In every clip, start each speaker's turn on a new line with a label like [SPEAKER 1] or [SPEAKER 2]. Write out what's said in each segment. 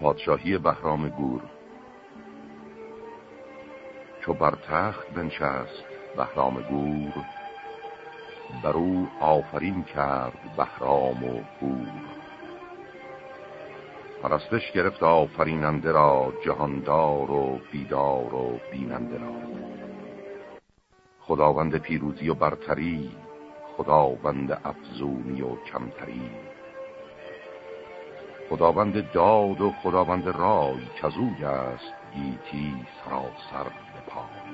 [SPEAKER 1] پادشاهی بهرام گور. چو بر تخت بنشست بهرام گور بر او آفرین کرد بهرام و گور. پرستش گرفت آفریننده را جهاندار و بیدار و بیننده را. خداوند پیروزی و برتری خداوند افزونی و کمتری. خداوند داد و خداوند رای کزوی است گیتی سراسر به پای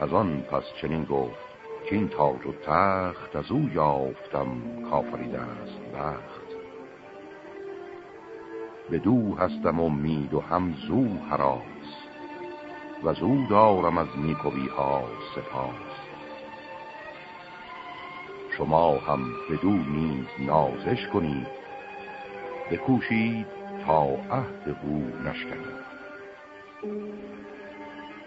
[SPEAKER 1] از آن پس چنین گفت که این تاج و تخت از او یافتم کافریده است بخت. به دو هستم امید و هم زو حراس و زو دارم از نیکوی ها سپاس. شما هم به دو نیز نازش کنید بکوشید تا عهد او نشکنید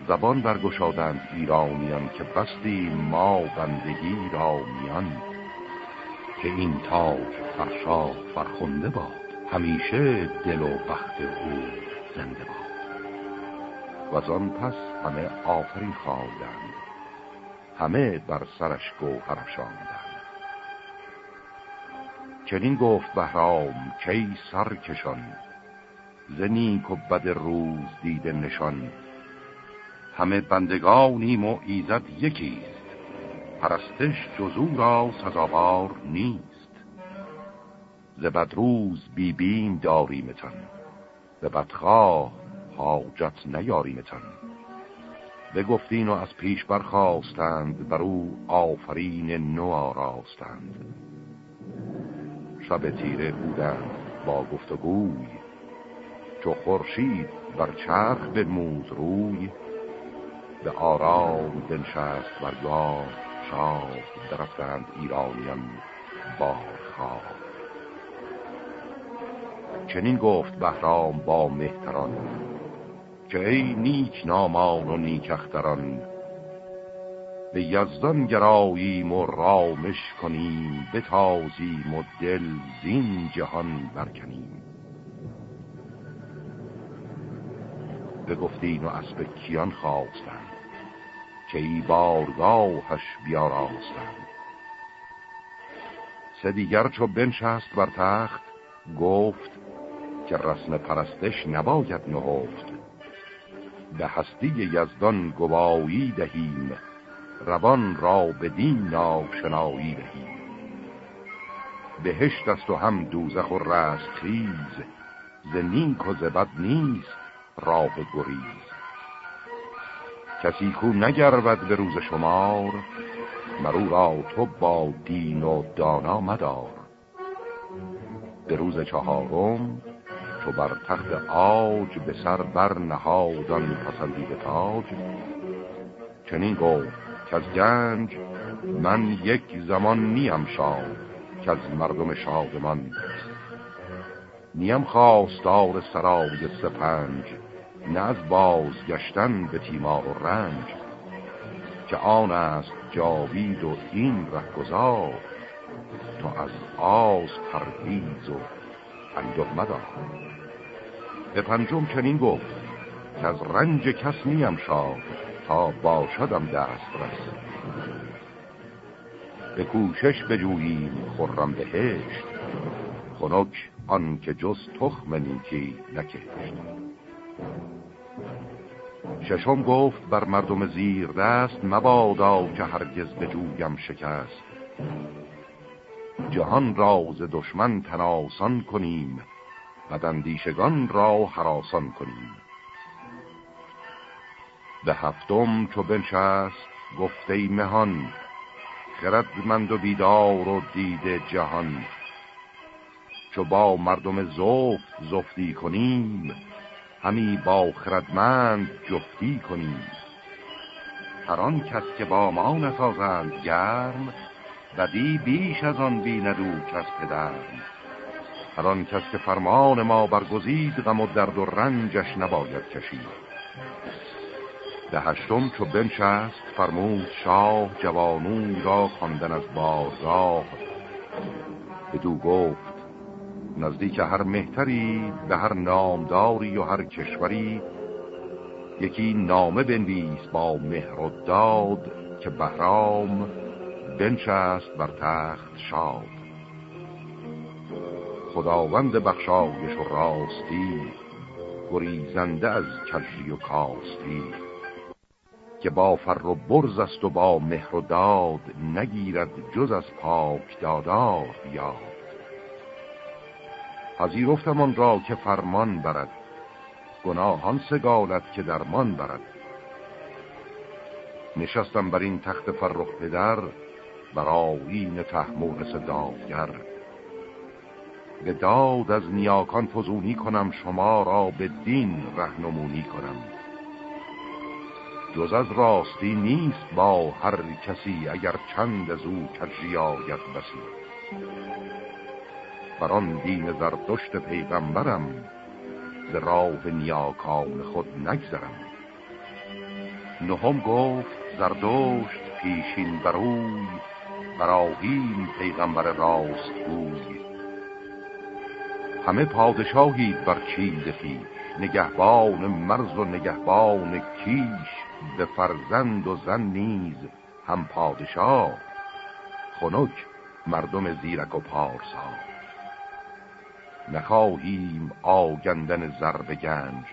[SPEAKER 1] زبان برگشادند ایرانیان که بستی ما بندگی را میان که این تاج فرشا فرخنده باد. همیشه دل و بخت او زنده باد. و آن پس همه آفرین خواهدند همه بر سرش گوهر شاندند چنین گفت بهرام کی سرکشان زنیک و بد روز دیده نشان همه بندگانیم و ایزد یکیست پرستش جزو را سزاوار نیست. ز بدروز بیبیم داریمتان به بدخواه حاجت نیاریمتان. گفتین و از پیش برخواستند بر او آفرین نو آراستند. شب تیره بودند با گفتگوی. چو خورشید بر چرخ به موز روی به آرام بنشست برگاه شاه درفتند ایرانیان خواه چنین گفت بهرام با مهتران که ای نیک نامان و نیک اختران به یزدان گراییم و رامش کنیم بتازیم و دل زین جهان برکنیم. بگفتین و اسب کیان خواستند که ای بارگاهش بیاراستند. سه دیگر چو بنشست بر تخت گفت که رسم پرستش نباید نهفت. به هستی یزدان گوایی دهیم روان را به دین ناشنایی دهیم. بهشت است و هم دوزخ و رست خیز ز نیک و زبد نیست راه گریز. کسی کو نگرود به روز شمار مرو را تو با دین و دانا مدار. به روز چهارم چو بر تخت آج به سر بر نهادان پسندید تاج. چنین گفت که از گنج من یک زمان نیم شاد که از مردم شادمان. نیم خواستار سرای سپنج نه از بازگشتن به تیمار و رنج. که آن است جاوید و این رهگذار تو از آز پرهیز و انجام مدار. به پنجم چنین گفت که از رنج کس نیم شاد تا باشدم دست رس به کوشش بجوییم خورم بهشت خنک آن که جز تخم نیکی نکشت ششم گفت بر مردم زیر دست مبادا که هرگز بجویم شکست. جهان راز دشمن تناسان کنیم بدندیشگان را حراسان کنیم. به هفتم چو بنشست گفته مهان خردمند و بیدار و دید جهان. چو با مردم زفت زفتی کنیم همی با خردمند جفتی کنیم. هر کس که با ما نسازند گرم بدی بیش از آن بیندو کس پدرم. هر کس که فرمان ما برگزید غم و درد و رنجش نباید کشید. به هشتم چو بنشست فرمود شاه جوانون را خواندن از بارگاه. دو گفت نزدیک هر مهتری به هر نامداری و هر کشوری یکی نامه بنویس با مهر و داد که بهرام بنشست بر تخت شاد. خداوند بخشایش و راستی گریزنده از کجی و کاستی. که با فر و برز است و با مهر و داد نگیرد جز از پاک دادار یاد پذیرفتم آن را که فرمان برد گناهان سگالت که درمان برد. نشستم بر این تخت فرخ پدر بر آیین تحمورس دادگر به داد از نیاکان فزونی کنم شما را به دین رهنمونی کنم. جز از راستی نیست با هر کسی اگر چند از او کجی آید بسی. بر آن دین زردشت پیغمبرم ز راه نیاکان خود نگذرم. نهم گفت زردشت پیشین بروی براهیم پیغمبر راست بوی همه پادشاهید بر چیز خیش نگهبان مرز و نگهبان کیش. به فرزند و زن نیز هم پادشاه خنک مردم زیرک و پارسا. نخواهیم آگندن زر گنج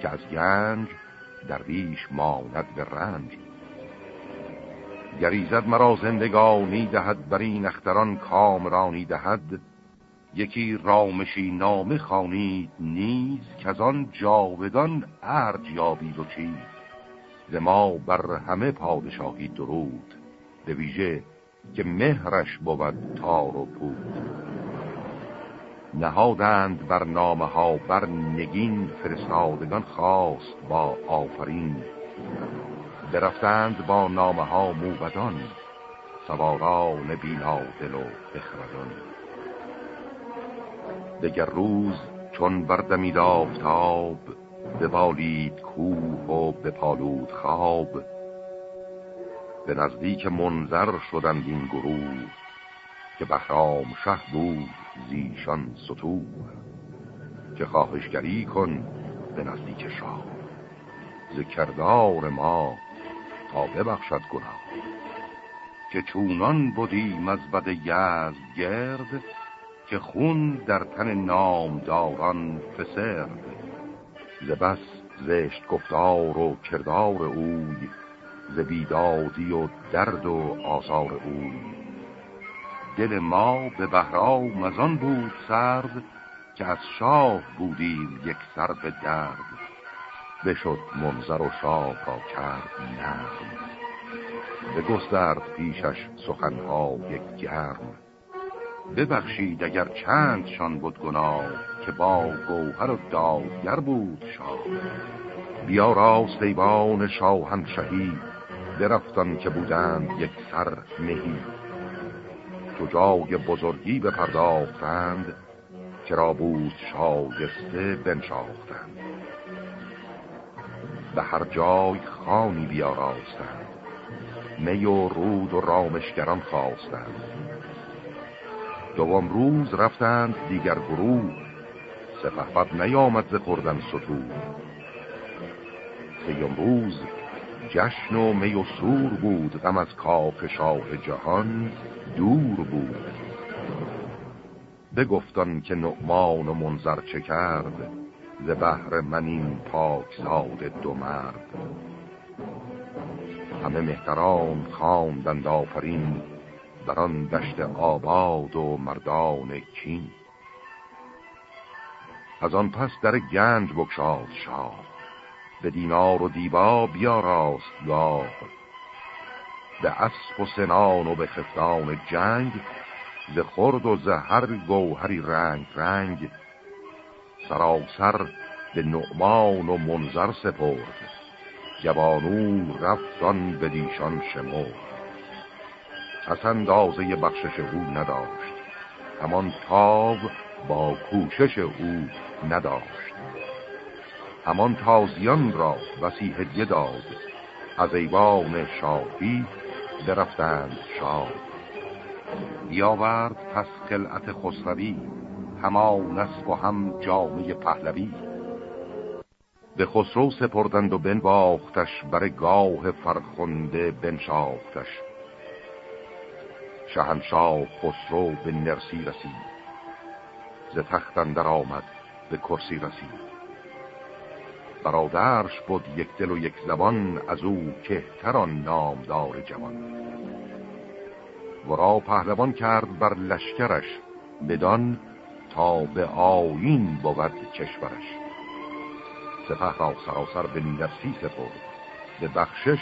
[SPEAKER 1] که از گنج درویش ماند به رنج. گریزد مرا زندگانی دهد بر این اختران کامرانی دهد. یکی رامشی نامه خانید نیز که از آن جاودان ارج یابید و چیز ز ما بر همه پادشاهی درود به ویژه که مهرش بود تار و پود. نهادند بر نامه ها بر نگین فرستادگان خواست با آفرین. برفتند با نامه ها موبدان سواران بینادل و بخردان. دگر روز چون بردمید آفتاب بالید کوه و پالود خواب. به نزدیک منظر شدند این گروه که بخرام شه بود زیشان ستوه که خواهشگری کن به نزدیک شاه. ذکردار ما تا ببخشد گناه. که چونان بودیم از بد یزد گرد که خون در تن نامداران فسرد. ز بس زشت گفتار و کردار اوی ز بیدادی و درد و آثار اوی. دل ما به بهرام از آن بود سرد که از شاه بودیم یک سر به درد. بشد منظر و شاه را کرد نرم. به گسترد پیشش سخنها یک گرم. ببخشید اگر چندشان بود گناه که با گوهر و دادگر بود شاه. بیا راست ایوان شاهنشهی درفتان که بودند یک سر تو جای بزرگی بپرداختند چرا بود شایسته بنشاختند. به هر جای خانی بیاراستند می و رود و رامشگران خواستند. دوم روز رفتند دیگر گروه سپهبد نیامد ز خوردن ستو سیم روز جشن و می و سور بود غم از کاف شاه جهان دور بود. بگفتان که نعمان و منظر چه کرد ز بهر من این پاک زاد دو مرد. همه مهتران خواندند آفرین بر آن دشت آباد و مردان کین. از آن پس در گنج بکشاد شاه. به دینار و دیبا بیا راست گاه. به اسب و سنان و به خفتان جنگ ز خرد و زهر گوهری رنگ رنگ. سراسر به نعمان و منظر سپرد جوانو رفتان به دیشان شمرد. پس اندازه بخشش او نداشت همان تاب با کوشش او نداشت. همان تازیان را وسیح هدیه داد. از ایوان شاهی برفتند شاه. بیاورد پس خلعت خسروی همان است و هم جامعه پهلوی. به خسرو سپردند و بنواختش بر گاه فرخنده بنشاختش. شهنشاه خسرو به نرسی رسید. ز تخت آمد به کرسی رسید. برادرش بود یک دل و یک زبان از او کهتران نامدار جوان. ورا پهلوان کرد بر لشکرش بدان تا به آین بود کشورش. سپه را سراسر به نرسی سپرد به بخشش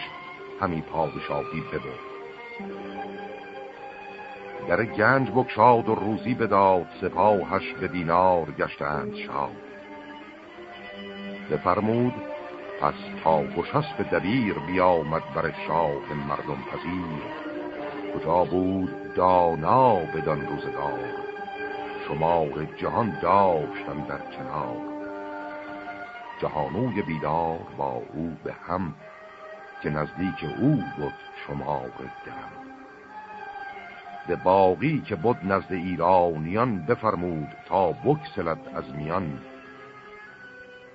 [SPEAKER 1] همی پادشاهی ببرد. در گنج بکشاد و روزی بداد سپاهش به دینار گشتند شاد. بفرمود پس تا به دبیر بیامد بر شاه مردم پذیر. کجا بود دانا بدان روزگار؟ شمار جهان داشتن در کنار. جهانوی بیدار با او به هم که نزدیک او بود شمار دم. به باقی که بود نزد ایرانیان بفرمود تا بکسلد از میان.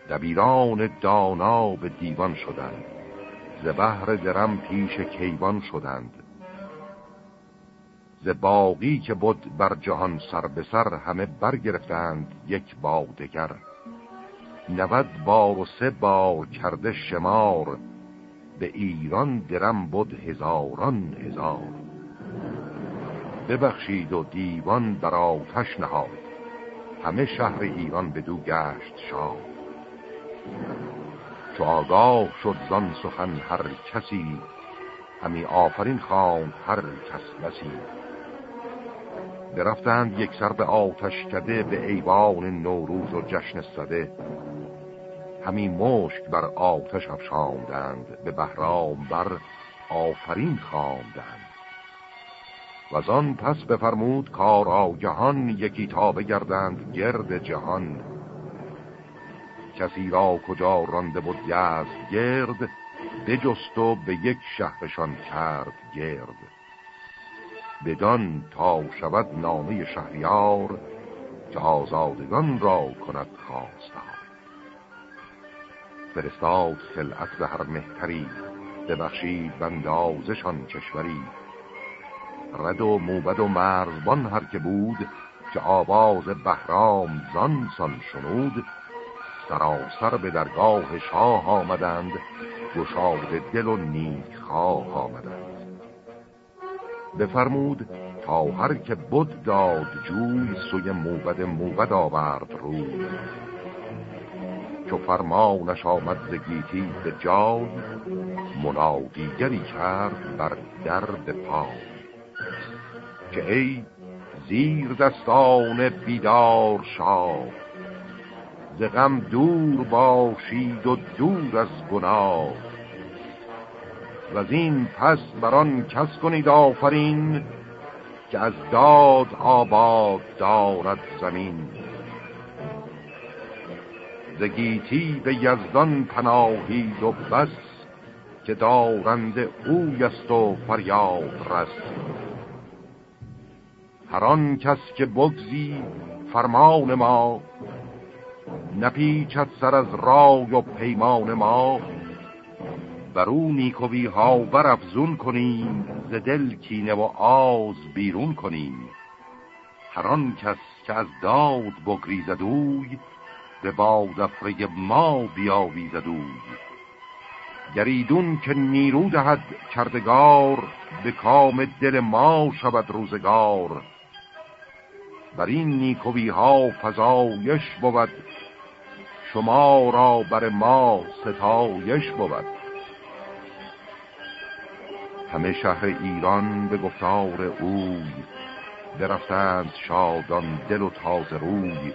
[SPEAKER 1] دبیران دانا به دیوان شدند. ز بهر درم پیش کیوان شدند. ز باقی که بود بر جهان سر به سر همه برگرفتند یک بادگر. نود بار و سه بار کرده شمار به ایران درم بود هزاران هزار. ببخشید و دیوان در آتش نهاد. همه شهر ایران به دو گشت شاد. چو آگاه شد زان سخن هر کسی همی آفرین خواند هر کس بسی. برفتند یک سر به آتش کده به ایوان نوروز و جشن سده. همی مشک بر آتش افشاندند به بهرام بر آفرین خواندند. و آن پس بفرمود کار آگهان یکی تا بگردند گرد جهان. کسی را کجا رانده بود یز گرد بجست و به یک شهرشان کرد گرد. بدان تا شود نامه شهریار که آزادگان را کند خواستار. فرستاد خلعت به هر مهتری ببخشید بندازشان کشوری رد و موبد و مرزبان هر که بود که آواز بهرام زانسان شنود سراسر به درگاه شاه آمدند گشاد دل و نیک خواه آمدند. بفرمود تا هر که بود داد جوی سوی موبد موبد آورد روی. چو فرمانش آمد زگیتی به جای منادیگری کرد بر درد پای. که ای زیر دستان بیدار شاه. ز غم دور باشید و دور از گناه. و از این پس بران کس کنید آفرین که از داد آباد دارد زمین. زگیتی به یزدان پناهید و بس که دارند اوی است و فریاد رست هر آن کس که بگزی فرمان ما نپیچد سر از رای و پیمان ما. بر او نیکوی ها برافزون کنیم ز دل کینه و آز بیرون کنیم. هر آن کس که از داد بگریزدوی به بادفره ما بیاویزدوی گریدون که نیرو دهد کردگار به کام دل ما شود روزگار. بر این نیکوی ها فضایش بود. شما را بر ما ستایش بود. همه شهر ایران به گفتار اوی برفتند شادان دل و تازه روی.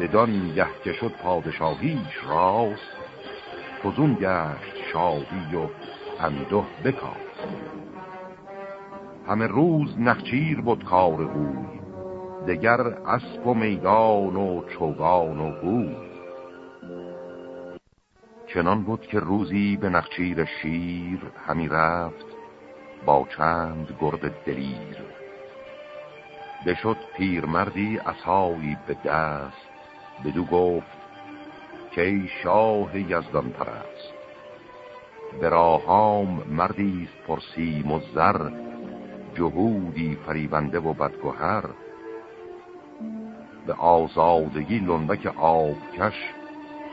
[SPEAKER 1] بدان یه که شد پادشاهیش راست فزون گشت شادی و اندوه بکاست. همه روز نخچیر بود کار اوی. دگر اسب و میدان و چوگان و گوی چنان بود که روزی به نخچیر شیر همی رفت با چند گرد دلیر. بشد پیرمردی اصایی به دست بدو گفت که ای شاه یزدان پرست به راهام مردی پرسیم و زر جهودی فریبنده و بدگوهر به آزادگی لنبک آبکش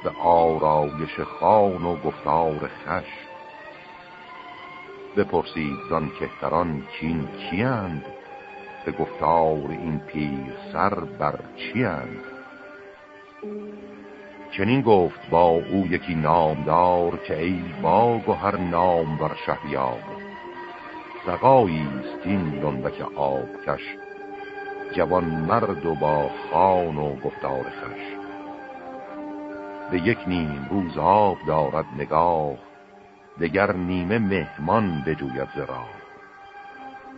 [SPEAKER 1] به آرایش خان و گفتار خش بپرسید زان کهتران چین کیند به گفتار این پیر سر بر چیند چنین گفت با او یکی نامدار که ای باگ و هر نام بر شهریار. سقایی است این لنبک آبکش جوان مرد و با خان و گفتار خش به یک نیم روز آب دارد نگاه دگر نیمه مهمان بجوید زرا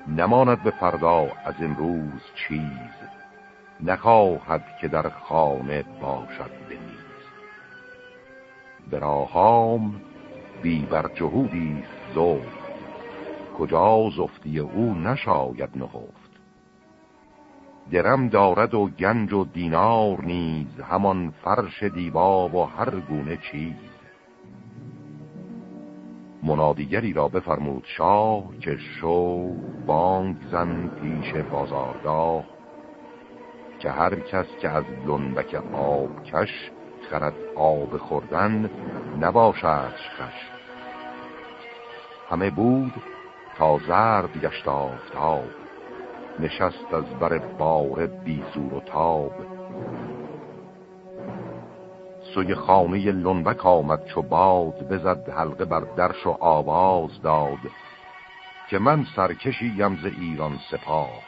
[SPEAKER 1] نماند به فردا از این روز چیز نخواهد که در خانه باشد بنیز براهام بی بر جهودی زفت کجا زفتی او نشاید نهفت. درم دارد و گنج و دینار نیز همان فرش دیبا و هر گونه چیز. منادیگری را بفرمود شاه که شو بانگ زن پیش بازارگاه که هر کس که از لنبک آب کش خرد آب خوردن نباشدش خش. همه بود تا زرد گشت آفتاب. نشست از بر بار بیزور و تاب. سوی خانه لنبک آمد چو باد بزد حلقه بر درش و آواز داد که من سرکشیم ز ایران سپاه.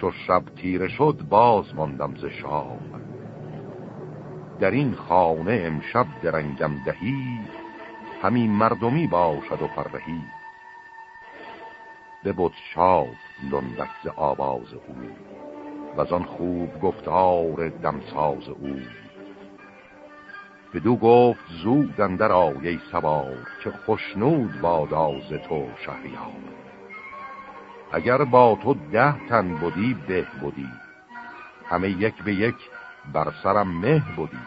[SPEAKER 1] چو شب تیره شد باز ماندم ز شام. در این خانه امشب درنگم دهی همین مردمی باشد و فرهی. ببود شاد لنبک ز آواز او. و آن خوب گفتار دمساز او. بدو گفت زود اندر آیه سوار که خوشنود باداز تو شهریار. اگر با تو ده تن بودی به بودی همه یک به یک بر سرم مه بودی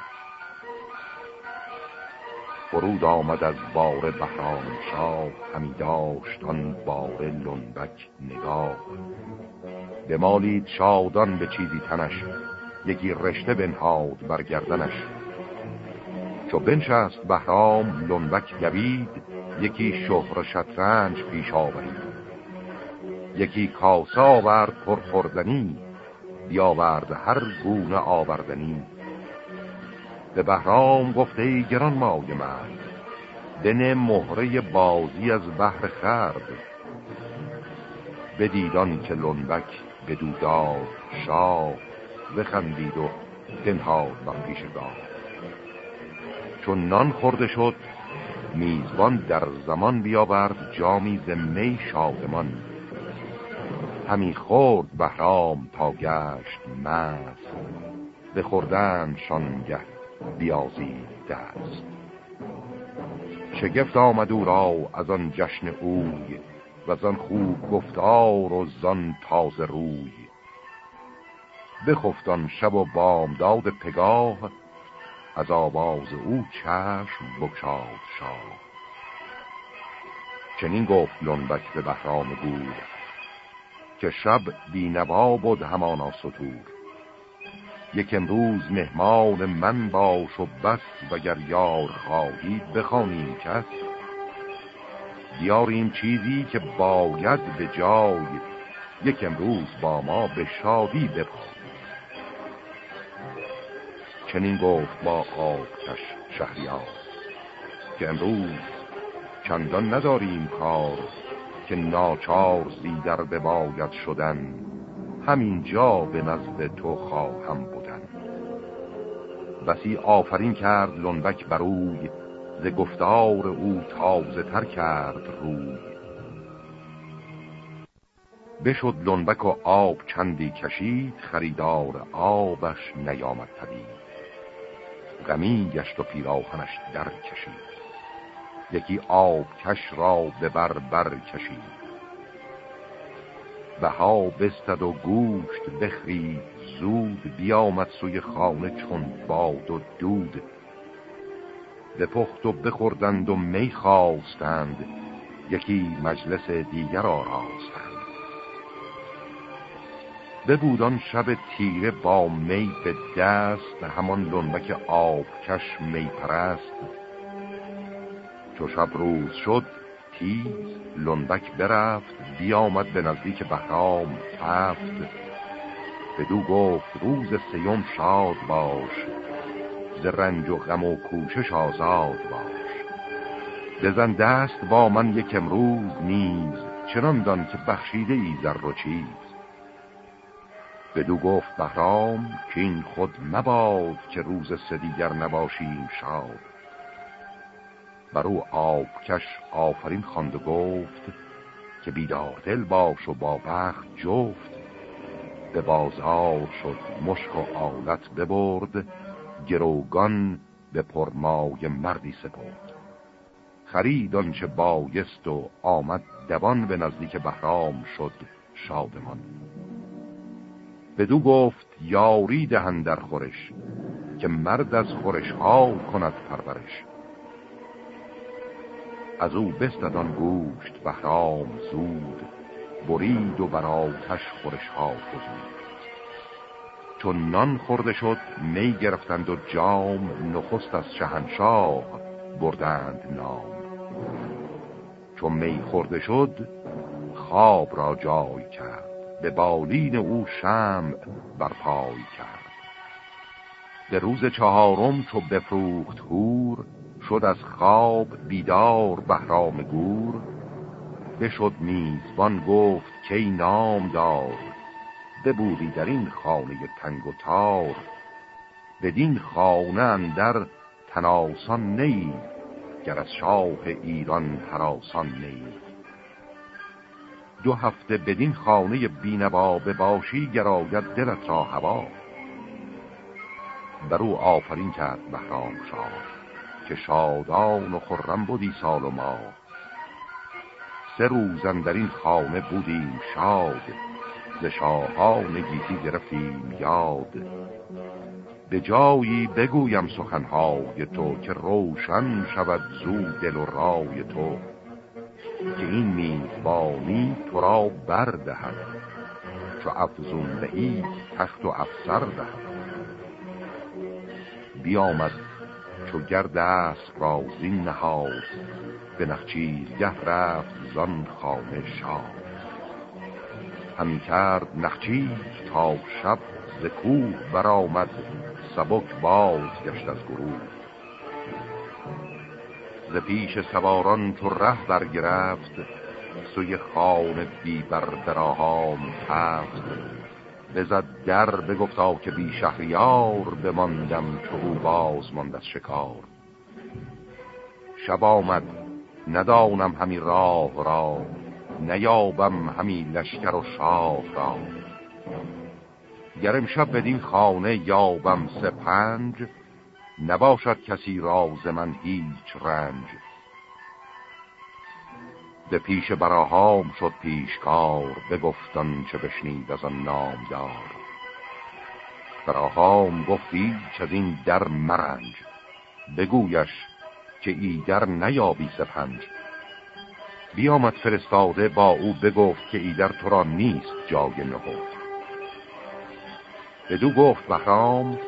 [SPEAKER 1] فرود آمد از بار بهرام شاه همی داشت آن بار لنبک نگاه. بمالید شادان به چیزی تنش یکی رشته بنهاد بر گردنش. چو بنشست بهرام لنبک دوید یکی شهر شطرنج پیش آورید. یکی کاسه آورد پرخوردنی بیاورد هر گونه آوردنی. به بهرام گفته ای گران مای من دن مهره بازی از بحر خرد. بدیدان که لنبک به دوداد شاه بخندید و دنهاد بر پیش گاه چون نان خورده شد میزبان در زمان بیاورد جامی زمی شادمان. همی خورد بهرام تا گشت مست به خوردن شانگه بیازید دست. شگفت آمد او را از آن جشن اوی و از آن خوب گفتار و زان تازه روی. بخفتان شب و بامداد پگاه از آواز او چشم بکشاد شاه. چنین گفت لنبک به بهرام گور که شب بینوا بود همانا سطور یک امروز مهمان من باش و بس وگر یار خواهی بخوانیم کس. بیاریم چیزی که باید به جای یک امروز با ما به شادی بپای چنین گفت با آتش شهریار که امروز چندان نداریم کار که ناچار زیدر به باید شدن. همین جا به نزد تو خواهم بودن بسی آفرین کرد لنبک بروی ز گفتار او تازه تر کرد روی. بشد لنبک و آب چندی کشید خریدار آبش نیامد پدید غمی گشت و پیراهنش در کشید. یکی آب کش را به بر بر کشید. بها بستد و گوشت بخرید زود بیامد سوی خانه چون باد و دود. پخت و بخوردند و می خواستند. یکی مجلس دیگر آراستند. بودان شب تیره با می به دست همان لنبک آبکش می پرست. چو شب روز شد تیز لنبک برفت بیامد به نزدیک بهرام تفت. بدو گفت روز سیوم شاد باش. ز رنج و غم و کوشش آزاد باش. بزن دست با من یک امروز نیز چنان دان که بخشیده ای زر و چیز. بدو گفت بهرام که این خود مباد که روز سدیگر نباشیم شاد. بر او آبکش آفرین خواند و گفت که بیدار دل باش و با بخت جفت. به بازار شد مشک و آلت ببرد گروگان به پرمای مردی سپرد. خرید آنچه بایست و آمد دوان به نزدیک بهرام شد شادمان. بدو گفت یاری دهن در خورش که مرد از خورش ها کند پرورش. از او بستدان گوشت بهرام زود برید و بر آتش خورش ها فزود چون نان خورده شد می گرفتند و جام نخست از شهنشاه بردند نام. چون می خورده شد خواب را جای کرد. به بالین او شم بر پای کرد. به روز چهارم چو بفروخت هور شد از خواب بیدار بهرام گور. بشد میزبان گفت که نام دار ببودی در این خانه تنگ و تار بدین خانه اندر تناسان نی گر از شاه ایران حراسان نی. دو هفته بدین خانه بینوا باشی گراید دلت را هوا. بر او آفرین کرد بهرام شاه که شادان و خرم بودی سال و ما سه روزن در این خانه بودیم شاد ز شاهان گیتی گرفتیم یاد. به جایی بگویم سخنهای تو که روشن شود زود دل و رای تو که این میزبانی تو را بردهد چو افزون دهی تخت و افسر دهد. بیامد چو گرد است را زین نهاد. به نخچیرگه رفت زان خانه شاد. همی کرد نخچیر تا شب ز کوه برآمد. سبک باز گشت از گروه. ز پیش سواران تو ره برگرفت. سوی خانه بی بردراهام هفت بزد در بگفتا که بی شهریار بماندم چو او باز ماند از شکار. شب آمد ندانم همی راه را نیابم همی لشکر و شاه را. گر امشب بدین خانه یابم سپنج نباشد کسی راز من هیچ رنج. به پیش براهام شد پیشکار بگفتن چه بشنید از آن نامدار. براهام گفتی چه از این در مرنج بگویش که ایدر نیابی سپنج. بیامد فرستاده با او بگفت که ایدر تو را نیست جای نهفت بدو گفت بهرام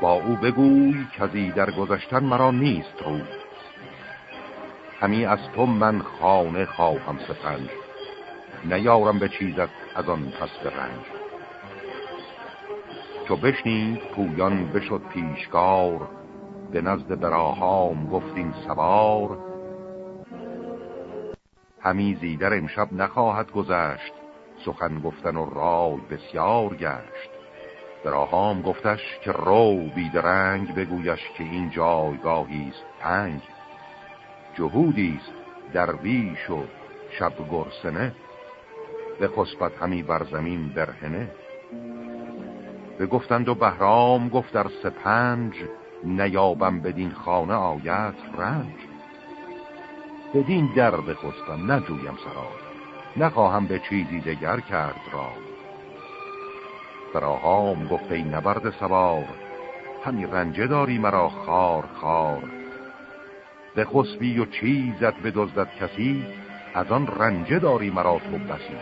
[SPEAKER 1] با او بگوی که از ایدر گذشتن مرا نیست رو همی از تو من خانه خواهم سپنج نیارم به چیزت از آن پس به رنج. چو بشنید پویان بشد پیشگار به نزد براهام گفتین سوار. همی زیدر امشب نخواهد گذشت سخن گفتن و رای بسیار گشت. براهام گفتش که رو بیدرنگ بگویش که این جایگاهی است تنگ جهودی است درویش و شب گرسنه. به خسبت همی بر زمین برهنه. به گفتند و بهرام گفت در سپنج نیابم بدین خانه آیت رنج. بدین در بخستم نجویم سرای نخواهم به چیزی دگر کرد را فراهام گفت ای نبرد سوار همی رنجه داری مرا خار خار. به خسبی و چیزت به دزدت کسی از آن رنجه داری مرا تو بسی.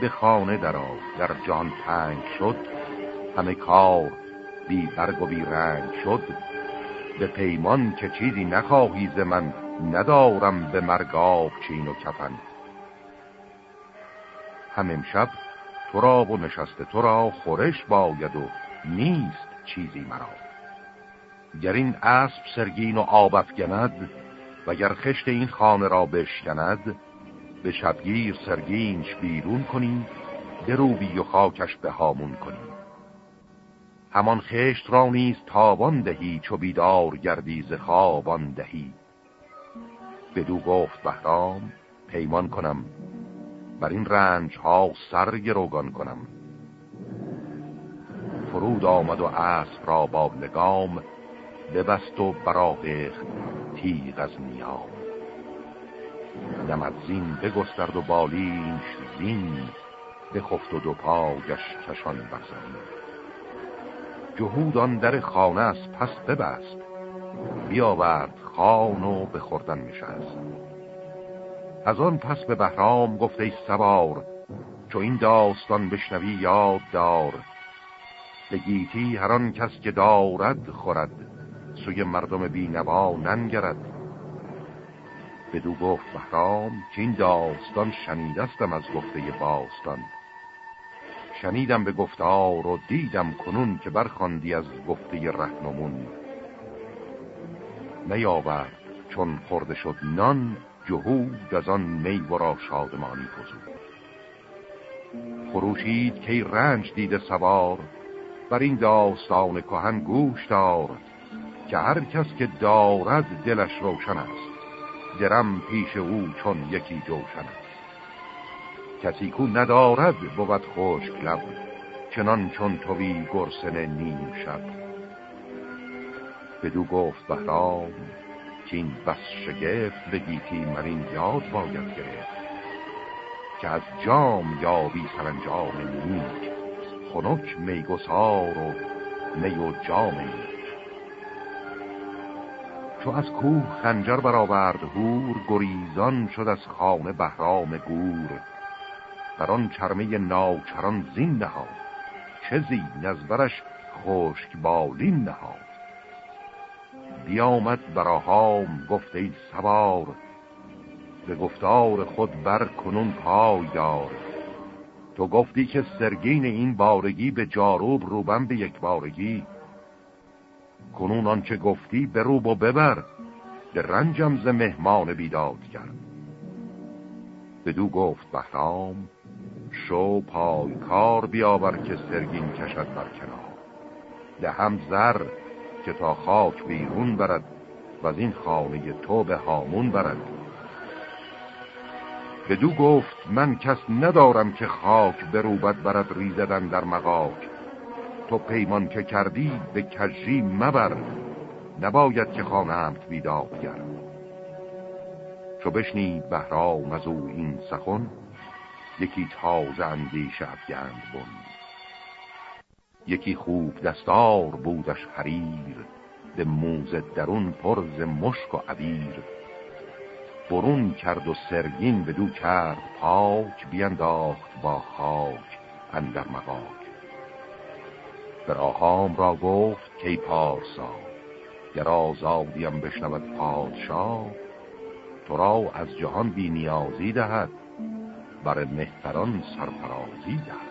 [SPEAKER 1] به خانه درا در جان تنگ شد همه کار بی برگ و بی رنگ شد. به پیمان که چیزی نخواهی ز من ندارم به مرگاب چین و کفن. هم امشب تو را و نشسته تو را خورش باید و نیست چیزی مرا. گر این اسب سرگین و آب افگند و گر خشت این خانه را بشکند به شبگیر سرگینش بیرون کنی دروبی و خاکش به هامون کنی همان خشت را نیست تاوان دهی چو بیدار گردی ز خوابان دهی. بدو گفت بهرام پیمان کنم بر این رنج ها سر گروگان کنم. فرود آمد و اسب را با لگام ببست و براغیخت تیغ از نیام نمد زین بگسترد و بالینش زین بخفت و دو پاگش کشان بر جهود آن در خانه از پس ببست. بیاورد خان و به خوردن نشست. از آن پس به بهرام گفته سوار چو این داستان بشنوی یاد دار. به گیتی هر آن کس که دارد خورد. سوی مردم بینوا ننگرد. بدو گفت بهرام که این داستان شنیدستم از گفته باستان. شنیدم به گفتار و دیدم کنون که برخاندی از گفته رهنمون. نیاورد چون خورده شد نان جهود از آن می را شادمانی فزود. خروشید که رنج دیده سوار بر این داستان کهن گوش دار. که هر کس که دارد دلش روشن است. درم پیش او چون یکی جوشن است. کسی کو ندارد بود خشک لب چنان چون توی گرسن نیم شب. بدو گفت بهرام این بس شگفت بگیتی مرین یاد باید گرفت. که از جام یابی سرانجام نیک خنک میگسار و می و جام چو از کوه خنجر برآورد هور گریزان شد از خانه بهرام گور. بر آن چرمه ناچران زین نهاد چه زین از برش خشک بالین نهاد. بیامد براهام گفت ای سوار به گفتار خود بر کنون پای دار. تو گفتی که سرگین این بارگی به جاروب روبن به یک بارگی. کنون آنچه گفتی به ببر. به رنجم ز مهمان بیداد کرد. بدو گفت بهرام شو پای کار بیاور که سرگین کشد بر کنار. دهم زر که تا خاک بیرون برد و از این خانه تو به هامون برد. بدو گفت من کس ندارم که خاک بروبت برد ریزدن در مقاک تو پیمان که کردی به کجی مبر. نباید که خانمت بیداد گرد چو بشنید بهرام از او این سخن یکی تازه اندیشه افگند بون یکی خوب دستار بودش حریر به موز درون پرز مشک و عبیر. برون کرد و سرگین بدو کرد پاک بینداخت با خاک اندر مقاک براهام را گفت کی پارسا گر آزادیم بشنود پادشاه تو را از جهان بی نیازی دهد بر مهتران سرفرازی دهد.